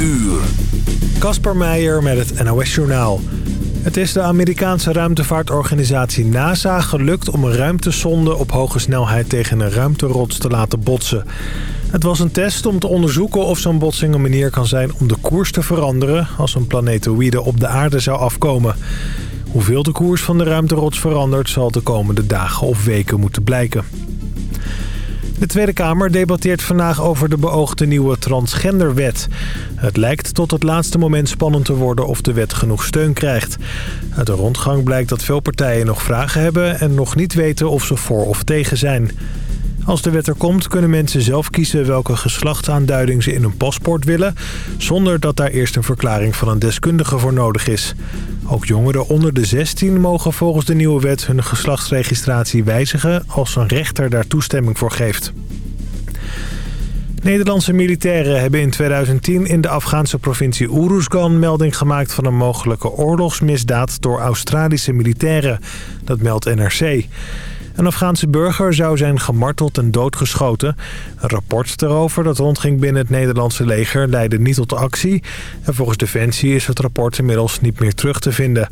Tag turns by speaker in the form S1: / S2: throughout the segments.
S1: uur.
S2: Kasper Meijer met het NOS Journaal. Het is de Amerikaanse ruimtevaartorganisatie NASA gelukt om een ruimtesonde op hoge snelheid tegen een ruimterots te laten botsen. Het was een test om te onderzoeken of zo'n botsing een manier kan zijn om de koers te veranderen als een planetoïde op de aarde zou afkomen. Hoeveel de koers van de ruimterots verandert zal de komende dagen of weken moeten blijken. De Tweede Kamer debatteert vandaag over de beoogde nieuwe transgenderwet. Het lijkt tot het laatste moment spannend te worden of de wet genoeg steun krijgt. Uit de rondgang blijkt dat veel partijen nog vragen hebben... en nog niet weten of ze voor of tegen zijn. Als de wet er komt, kunnen mensen zelf kiezen welke geslachtsaanduiding ze in hun paspoort willen... zonder dat daar eerst een verklaring van een deskundige voor nodig is. Ook jongeren onder de 16 mogen volgens de nieuwe wet hun geslachtsregistratie wijzigen... als een rechter daar toestemming voor geeft. Nederlandse militairen hebben in 2010 in de Afghaanse provincie Uruzgan melding gemaakt van een mogelijke oorlogsmisdaad door Australische militairen. Dat meldt NRC. Een Afghaanse burger zou zijn gemarteld en doodgeschoten. Een rapport daarover dat rondging binnen het Nederlandse leger leidde niet tot actie. En volgens Defensie is het rapport inmiddels niet meer terug te vinden.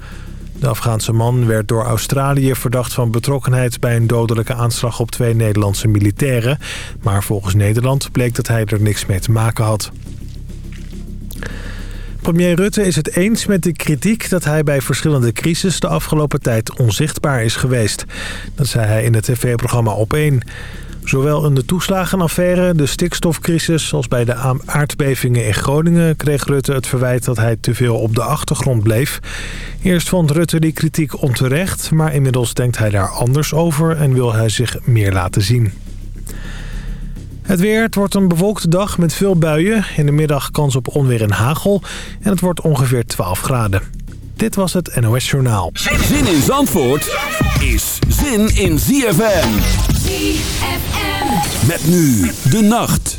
S2: De Afghaanse man werd door Australië verdacht van betrokkenheid... bij een dodelijke aanslag op twee Nederlandse militairen. Maar volgens Nederland bleek dat hij er niks mee te maken had. Premier Rutte is het eens met de kritiek dat hij bij verschillende crisis de afgelopen tijd onzichtbaar is geweest. Dat zei hij in het tv-programma Op1. Zowel in de toeslagenaffaire, de stikstofcrisis als bij de aardbevingen in Groningen kreeg Rutte het verwijt dat hij te veel op de achtergrond bleef. Eerst vond Rutte die kritiek onterecht, maar inmiddels denkt hij daar anders over en wil hij zich meer laten zien. Het weer, het wordt een bewolkte dag met veel buien. In de middag kans op onweer en hagel. En het wordt ongeveer 12 graden. Dit was het NOS Journaal.
S1: Zin in Zandvoort is zin in ZFM. ZFM. Met nu de nacht.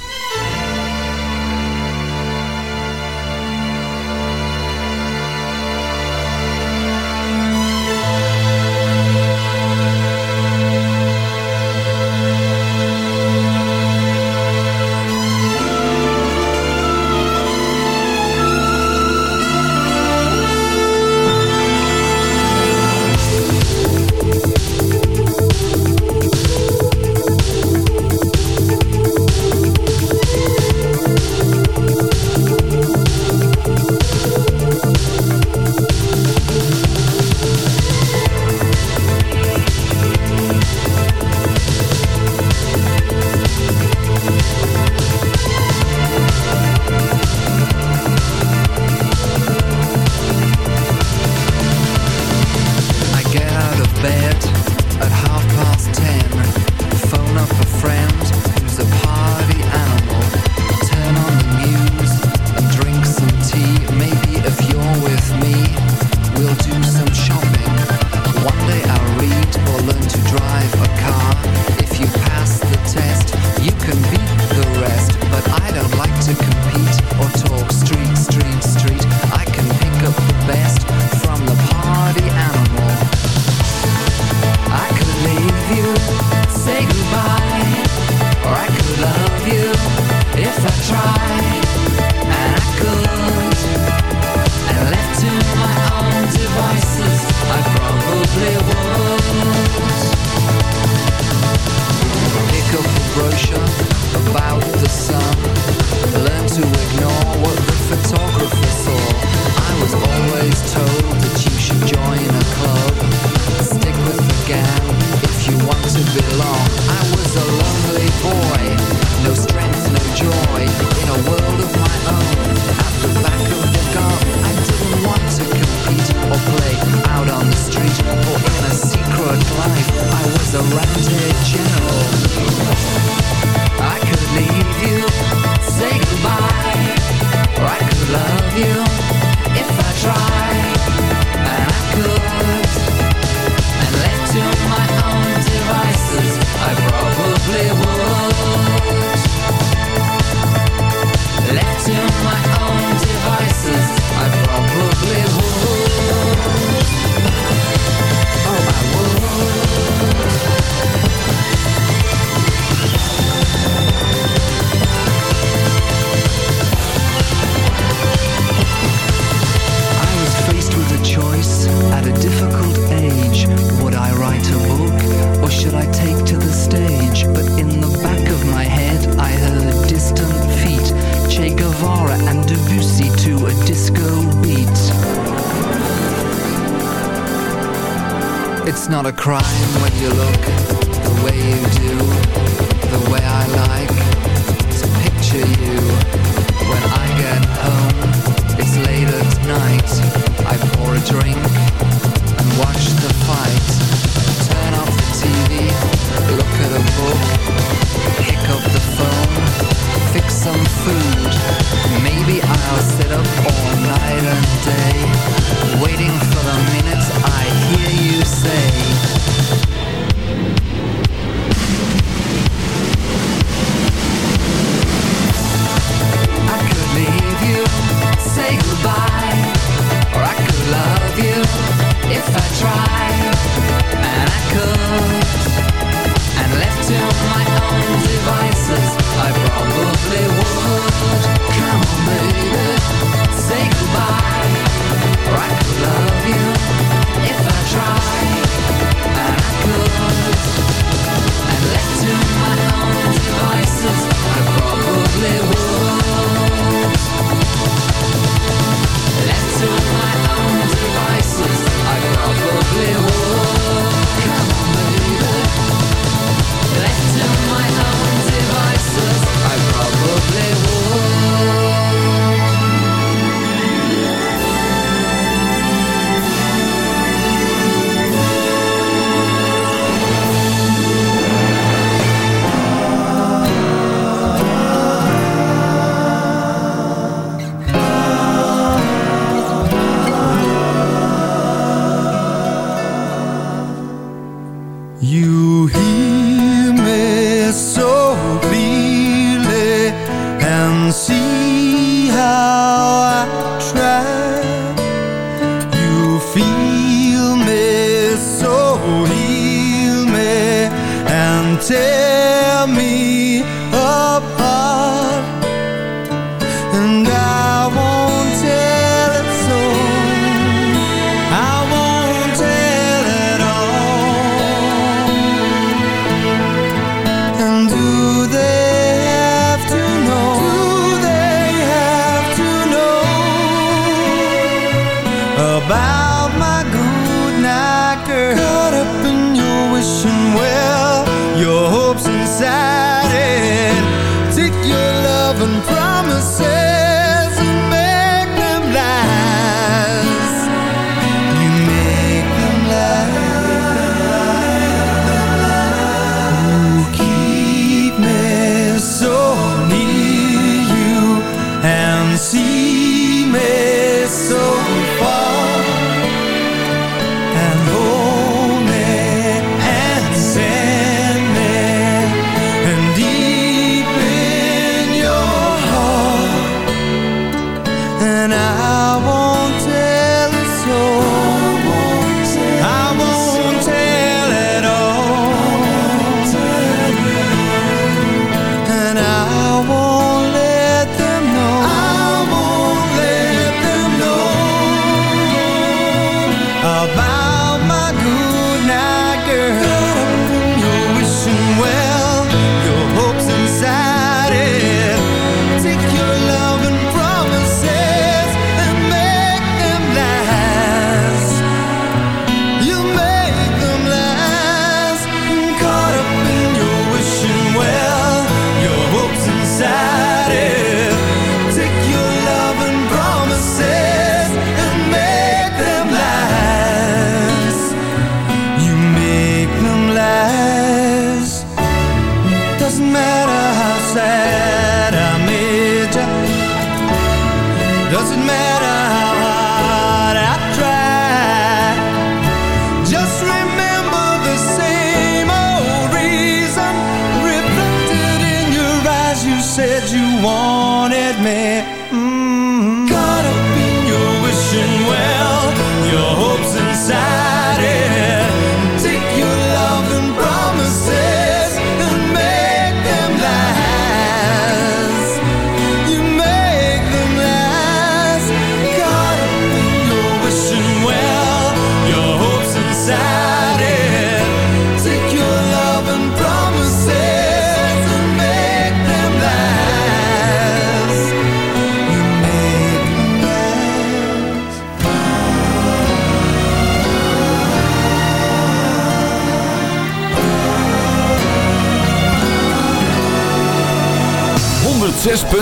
S3: 106.9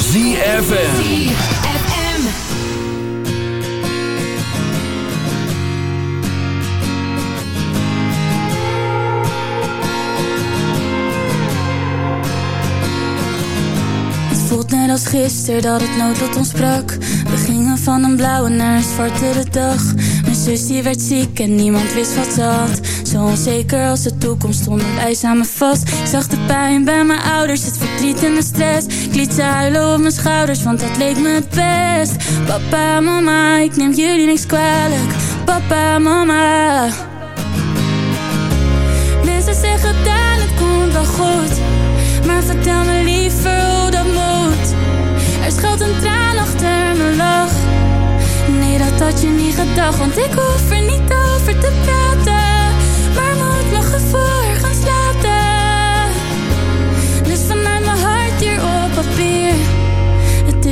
S3: ZFN net als gisteren dat het noodlot ons brak. We gingen van een blauwe naar een zwartere dag. Mijn zus werd ziek en niemand wist wat ze had. Zo onzeker als de toekomst stond op ijs aan me vast. Ik zag de pijn bij mijn ouders, het verdriet en de stress. Ik liet ze op mijn schouders, want dat leek me het best. Papa, mama, ik neem jullie niks kwalijk. Papa, mama. Mensen zeggen dat het komt wel goed. Maar vertel me liever hoe dat moet. Er schuilt een traan achter mijn lach. Nee, dat had je niet gedacht, want ik hoef er niet over te praten. Maar moet mijn gevoel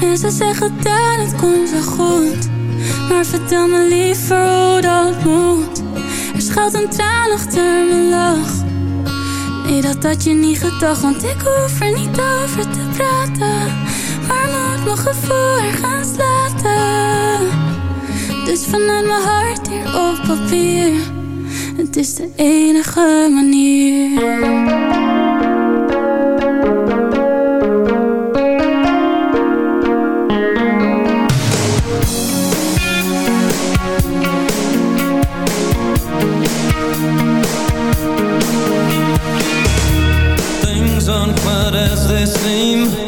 S3: Mensen zeggen dat het komt wel goed, maar vertel me liever hoe dat moet. Er schuilt een traan achter mijn lach. Nee, dat had je niet gedacht, want ik hoef er niet over te praten. Maar gevoel er gaan slaten. Dus vanuit mijn hart hier op papier. Het is de enige manier.
S4: As they seem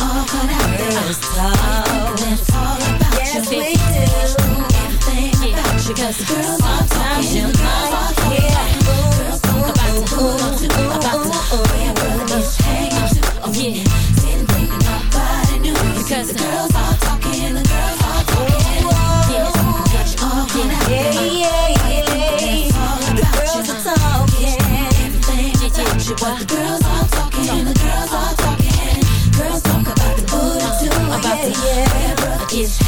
S5: all cut out there. Girls. That's all about you.
S6: Yes, we do.
S5: Everything about girls
S6: are
S5: talking. Girls
S6: are
S5: talking. Girls talk about the who, the the the to. Think nobody knew. Because the girls are talking. The girls are talking. The girls are talking. What the girls
S4: kids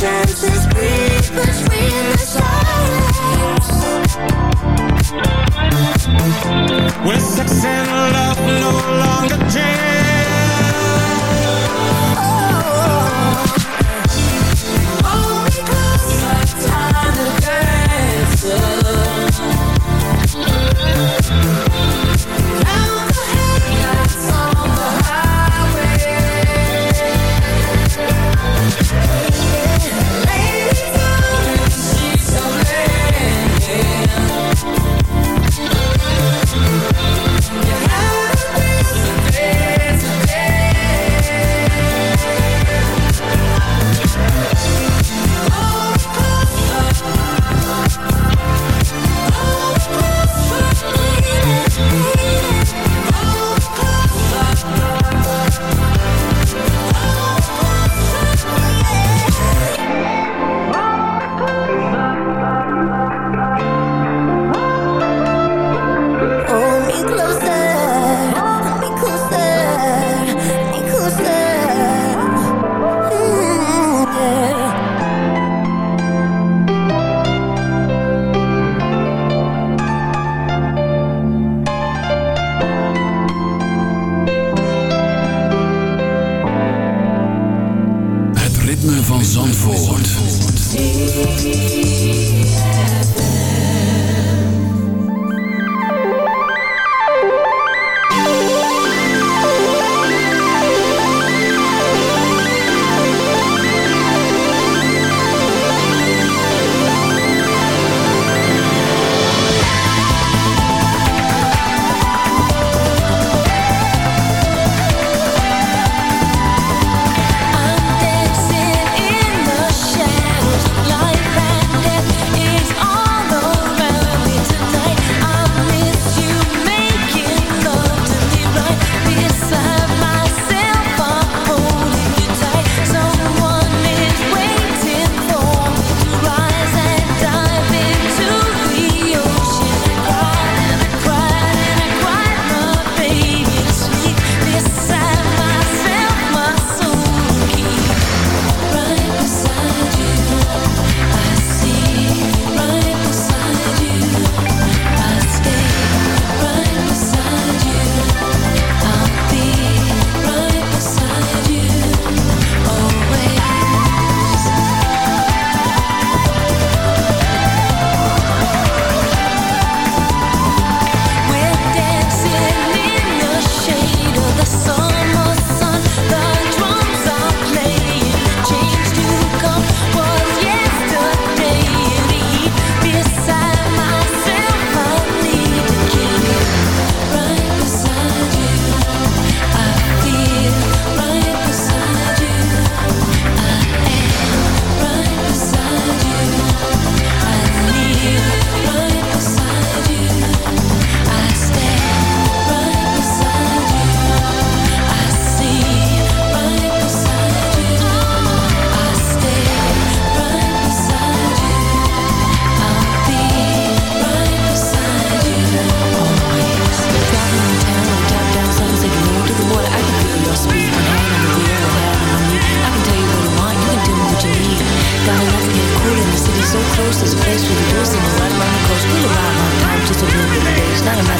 S4: chances breathe between us? coast, there's a
S5: place where the
S7: girls in
S8: the
S9: white on the
S8: coast. We'll ride on time just a blue days, not a matter